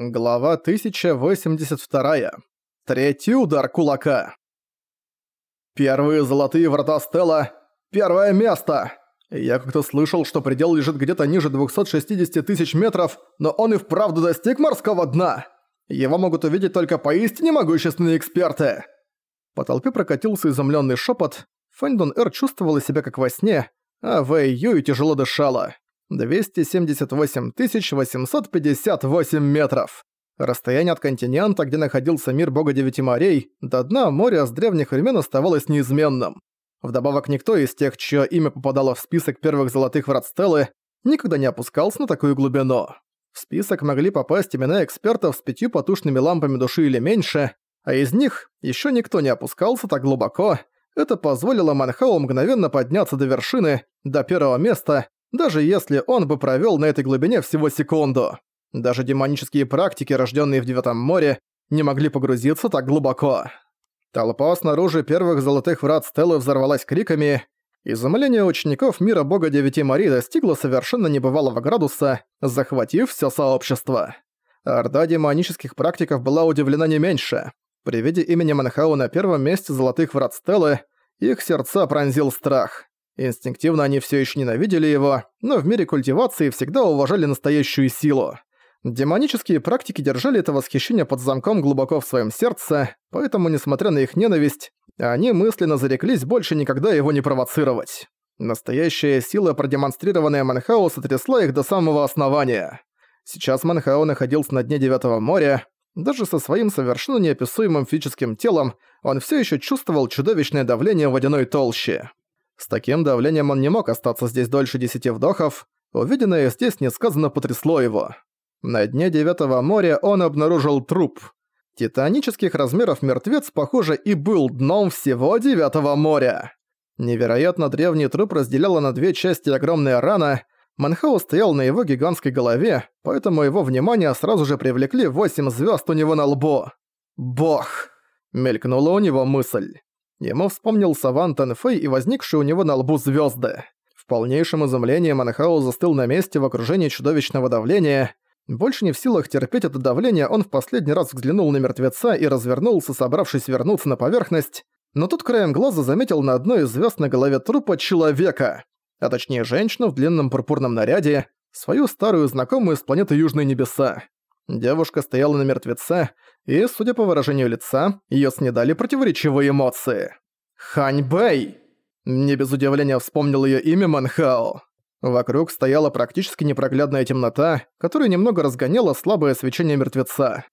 Глава 1082. Третий удар кулака. Первые золотые врата Стелла. Первое место! Я как-то слышал, что предел лежит где-то ниже 260 тысяч метров, но он и вправду достиг морского дна. Его могут увидеть только поистине могущественные эксперты. По толпе прокатился изумленный шепот. Фэндон Эр чувствовала себя как во сне, а Вэй Юй тяжело дышала. 278 858 метров. Расстояние от континента, где находился мир бога девяти морей, до дна моря с древних времен оставалось неизменным. Вдобавок никто из тех, чье имя попадало в список первых золотых врат Стеллы, никогда не опускался на такую глубину. В список могли попасть имена экспертов с пятью потушными лампами души или меньше, а из них еще никто не опускался так глубоко. Это позволило Манхау мгновенно подняться до вершины, до первого места, даже если он бы провёл на этой глубине всего секунду. Даже демонические практики, рождённые в Девятом море, не могли погрузиться так глубоко. Толпа снаружи первых золотых врат Стеллы взорвалась криками. Изумление учеников мира бога Девяти морей достигло совершенно небывалого градуса, захватив всё сообщество. Орда демонических практиков была удивлена не меньше. При виде имени Манхау на первом месте золотых врат Стеллы, их сердца пронзил страх. Инстинктивно они все еще ненавидели его, но в мире культивации всегда уважали настоящую силу. Демонические практики держали это восхищение под замком глубоко в своем сердце, поэтому, несмотря на их ненависть, они мысленно зареклись больше никогда его не провоцировать. Настоящая сила, продемонстрированная Манхау, сотрясла их до самого основания. Сейчас Манхао находился на дне Девятого моря. Даже со своим совершенно неописуемым физическим телом он все еще чувствовал чудовищное давление водяной толщи. С таким давлением он не мог остаться здесь дольше десяти вдохов, увиденное здесь несказанно потрясло его. На дне Девятого моря он обнаружил труп. Титанических размеров мертвец, похоже, и был дном всего Девятого моря. Невероятно древний труп разделяла на две части огромная рана, Манхау стоял на его гигантской голове, поэтому его внимание сразу же привлекли восемь звезд у него на лбу. «Бог!» — мелькнула у него мысль. Ему вспомнился Ван Тенфэй и возникшие у него на лбу звезды. В полнейшем изумлении Манхау застыл на месте в окружении чудовищного давления. Больше не в силах терпеть это давление, он в последний раз взглянул на мертвеца и развернулся, собравшись вернуться на поверхность. Но тут краем глаза заметил на одной из звезд на голове трупа человека, а точнее женщину в длинном пурпурном наряде, свою старую знакомую с планеты Южные Небеса. Девушка стояла на мертвеце, и, судя по выражению лица, её снедали противоречивые эмоции. «Хань Бэй!» Не без удивления вспомнил её имя Манхао. Вокруг стояла практически непроглядная темнота, которая немного разгоняла слабое свечение мертвеца.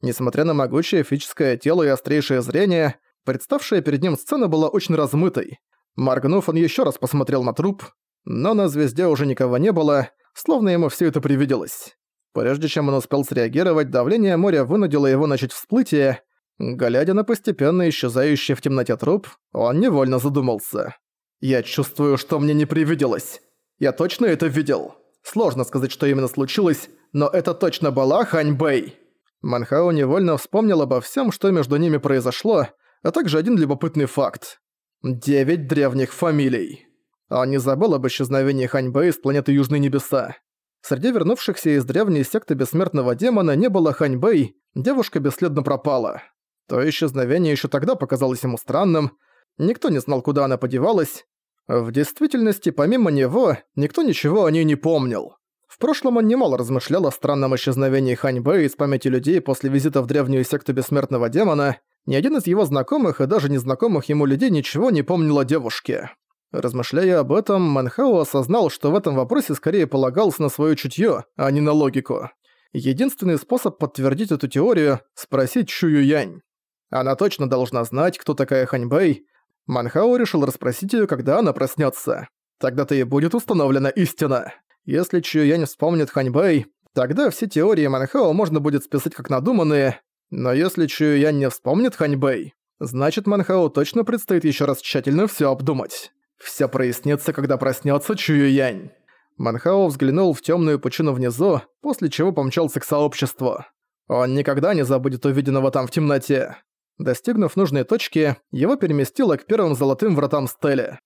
Несмотря на могучее физическое тело и острейшее зрение, представшая перед ним сцена была очень размытой. Моргнув, он ещё раз посмотрел на труп, но на звезде уже никого не было, словно ему всё это привиделось. Прежде чем он успел среагировать, давление моря вынудило его начать всплытие. Глядя на постепенно исчезающий в темноте труп, он невольно задумался. «Я чувствую, что мне не привиделось. Я точно это видел. Сложно сказать, что именно случилось, но это точно была Хань Бэй». Манхао невольно вспомнил обо всем, что между ними произошло, а также один любопытный факт. Девять древних фамилий. Он не забыл об исчезновении Хань Бэй с планеты Южные Небеса. Среди вернувшихся из древней секты бессмертного демона не было Ханьбэй, девушка бесследно пропала. То исчезновение еще тогда показалось ему странным, никто не знал, куда она подевалась. В действительности, помимо него, никто ничего о ней не помнил. В прошлом он немало размышлял о странном исчезновении Ханьбэй из памяти людей после визита в древнюю секту бессмертного демона, ни один из его знакомых и даже незнакомых ему людей ничего не помнил о девушке. Размышляя об этом, Манхао осознал, что в этом вопросе скорее полагался на своё чутьё, а не на логику. Единственный способ подтвердить эту теорию – спросить Чую Янь. Она точно должна знать, кто такая Ханьбэй. Манхао решил расспросить её, когда она проснётся. Тогда-то и будет установлена истина. Если Чую Янь вспомнит Ханьбэй, тогда все теории Манхао можно будет списать как надуманные, но если Чую Янь не вспомнит Ханьбэй, значит Манхао точно предстоит ещё раз тщательно всё обдумать. Все прояснится, когда проснется Чую Янь. Манхао взглянул в темную пучину внизу, после чего помчался к сообществу. Он никогда не забудет увиденного там в темноте. Достигнув нужной точки, его переместило к первым золотым вратам Стели.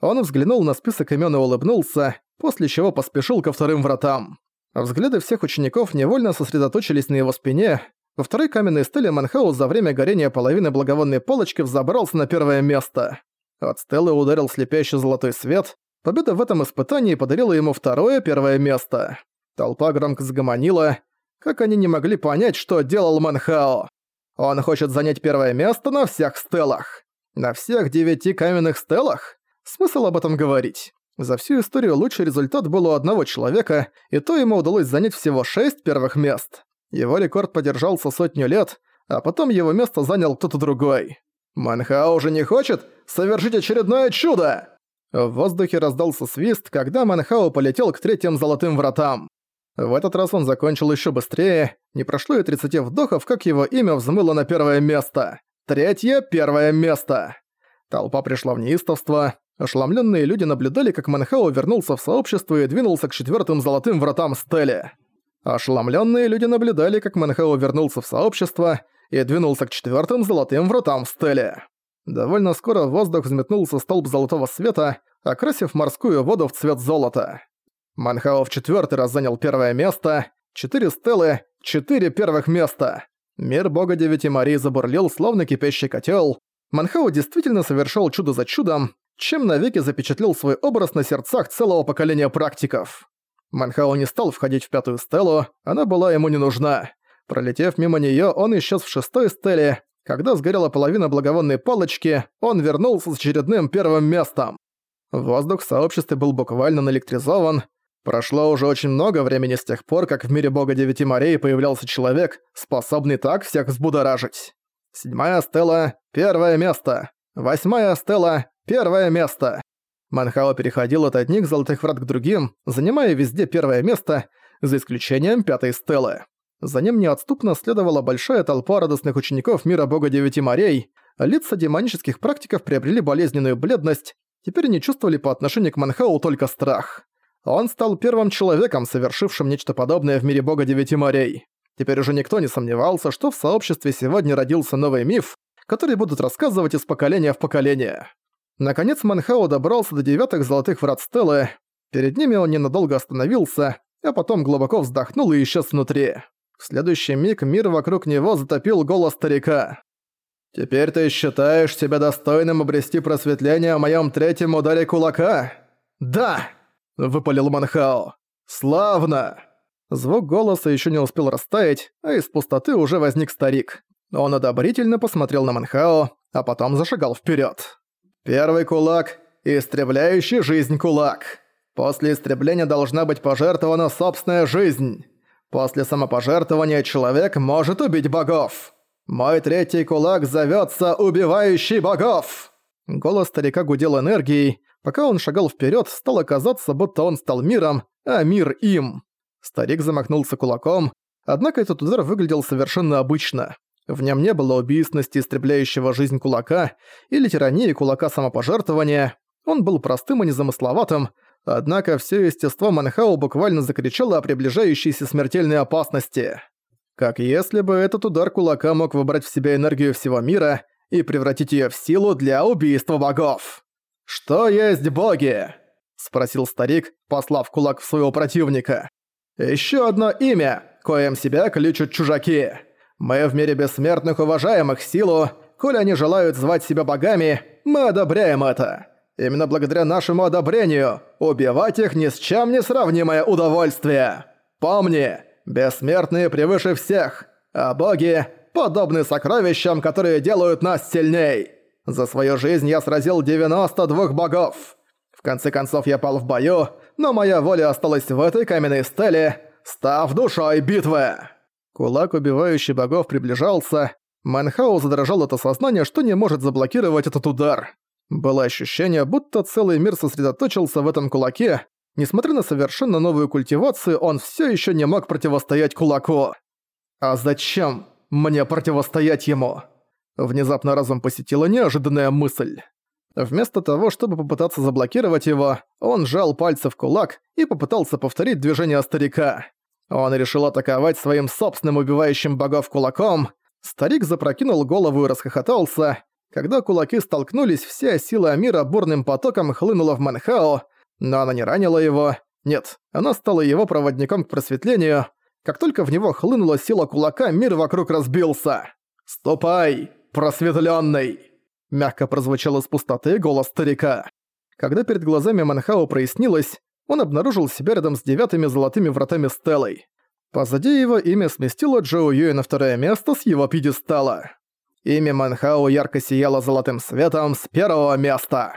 Он взглянул на список имен и улыбнулся, после чего поспешил ко вторым вратам. Взгляды всех учеников невольно сосредоточились на его спине. Во второй каменной стеле Манхаус за время горения половины благовонной полочки взобрался на первое место. От стелы ударил слепящий золотой свет. Победа в этом испытании подарила ему второе первое место. Толпа громко загомонила. Как они не могли понять, что делал Манхао? Он хочет занять первое место на всех стелах. На всех девяти каменных стелах? Смысл об этом говорить? За всю историю лучший результат был у одного человека, и то ему удалось занять всего шесть первых мест. Его рекорд подержался сотню лет, а потом его место занял кто-то другой. «Манхао уже не хочет совершить очередное чудо!» В воздухе раздался свист, когда Манхао полетел к третьим золотым вратам. В этот раз он закончил еще быстрее, не прошло и 30 вдохов, как его имя взмыло на первое место. Третье первое место. Толпа пришла в неистовство, Ошеломленные люди наблюдали, как Манхао вернулся в сообщество и двинулся к четвертым золотым вратам Стелли. Ошеломленные люди наблюдали, как Манхао вернулся в сообщество и двинулся к четвертым золотым вратам Стелли. Довольно скоро в воздух взметнулся столб золотого света, окрасив морскую воду в цвет золота. Манхао в четвертый раз занял первое место, четыре стелы, четыре первых места. Мир бога Девяти Марии забурлил, словно кипящий котел. Манхао действительно совершал чудо за чудом, чем навеки запечатлел свой образ на сердцах целого поколения практиков. Манхао не стал входить в пятую стелу, она была ему не нужна. Пролетев мимо неё, он исчез в шестой стеле. Когда сгорела половина благовонной палочки, он вернулся с очередным первым местом. Воздух в сообществе был буквально наэлектризован. Прошло уже очень много времени с тех пор, как в мире бога Девяти морей появлялся человек, способный так всех взбудоражить. Седьмая стела — первое место. Восьмая стела Первое место. Манхао переходил от одних золотых врат к другим, занимая везде первое место, за исключением пятой стелы. За ним неотступно следовала большая толпа радостных учеников мира бога девяти морей, лица демонических практиков приобрели болезненную бледность, теперь они чувствовали по отношению к Манхау только страх. Он стал первым человеком, совершившим нечто подобное в мире бога девяти морей. Теперь уже никто не сомневался, что в сообществе сегодня родился новый миф, который будут рассказывать из поколения в поколение. Наконец Манхао добрался до девятых золотых врат Стеллы. Перед ними он ненадолго остановился, а потом глубоко вздохнул и исчез внутри. В следующий миг мир вокруг него затопил голос старика. «Теперь ты считаешь себя достойным обрести просветление о моем третьем ударе кулака?» «Да!» – выпалил Манхао. «Славно!» Звук голоса еще не успел растаять, а из пустоты уже возник старик. Он одобрительно посмотрел на Манхао, а потом зашагал вперед. Первый кулак – истребляющий жизнь кулак. После истребления должна быть пожертвована собственная жизнь. После самопожертвования человек может убить богов. Мой третий кулак зовется «Убивающий богов». Голос старика гудел энергией. Пока он шагал вперед, стало казаться, будто он стал миром, а мир им. Старик замахнулся кулаком, однако этот удар выглядел совершенно обычно. В нем не было убийственности истребляющего жизнь кулака или тирании кулака самопожертвования. Он был простым и незамысловатым, однако все естество Манхау буквально закричало о приближающейся смертельной опасности. Как если бы этот удар кулака мог выбрать в себя энергию всего мира и превратить ее в силу для убийства богов. «Что есть боги?» – спросил старик, послав кулак в своего противника. Еще одно имя, коим себя кличут чужаки». Мы в мире бессмертных уважаем их силу, коли они желают звать себя богами, мы одобряем это. Именно благодаря нашему одобрению убивать их ни с чем не сравнимое удовольствие. Помни, бессмертные превыше всех, а боги подобны сокровищам, которые делают нас сильней. За свою жизнь я сразил 92 богов. В конце концов я пал в бою, но моя воля осталась в этой каменной стеле, став душой битвы. Кулак, убивающий богов, приближался. Манхау задрожал от осознания, что не может заблокировать этот удар. Было ощущение, будто целый мир сосредоточился в этом кулаке. Несмотря на совершенно новую культивацию, он все еще не мог противостоять кулаку. «А зачем мне противостоять ему?» Внезапно разум посетила неожиданная мысль. Вместо того, чтобы попытаться заблокировать его, он сжал пальцы в кулак и попытался повторить движение старика. Он решил атаковать своим собственным убивающим богов кулаком. Старик запрокинул голову и расхохотался. Когда кулаки столкнулись, вся сила мира бурным потоком хлынула в Манхао, но она не ранила его. Нет, она стала его проводником к просветлению. Как только в него хлынула сила кулака, мир вокруг разбился. «Ступай, просветлённый!» Мягко прозвучал из пустоты голос старика. Когда перед глазами Манхао прояснилось, он обнаружил себя рядом с девятыми золотыми вратами Стеллой. Позади его имя сместило Джоу Юэ на второе место с его пьедестала. Имя Манхао ярко сияло золотым светом с первого места.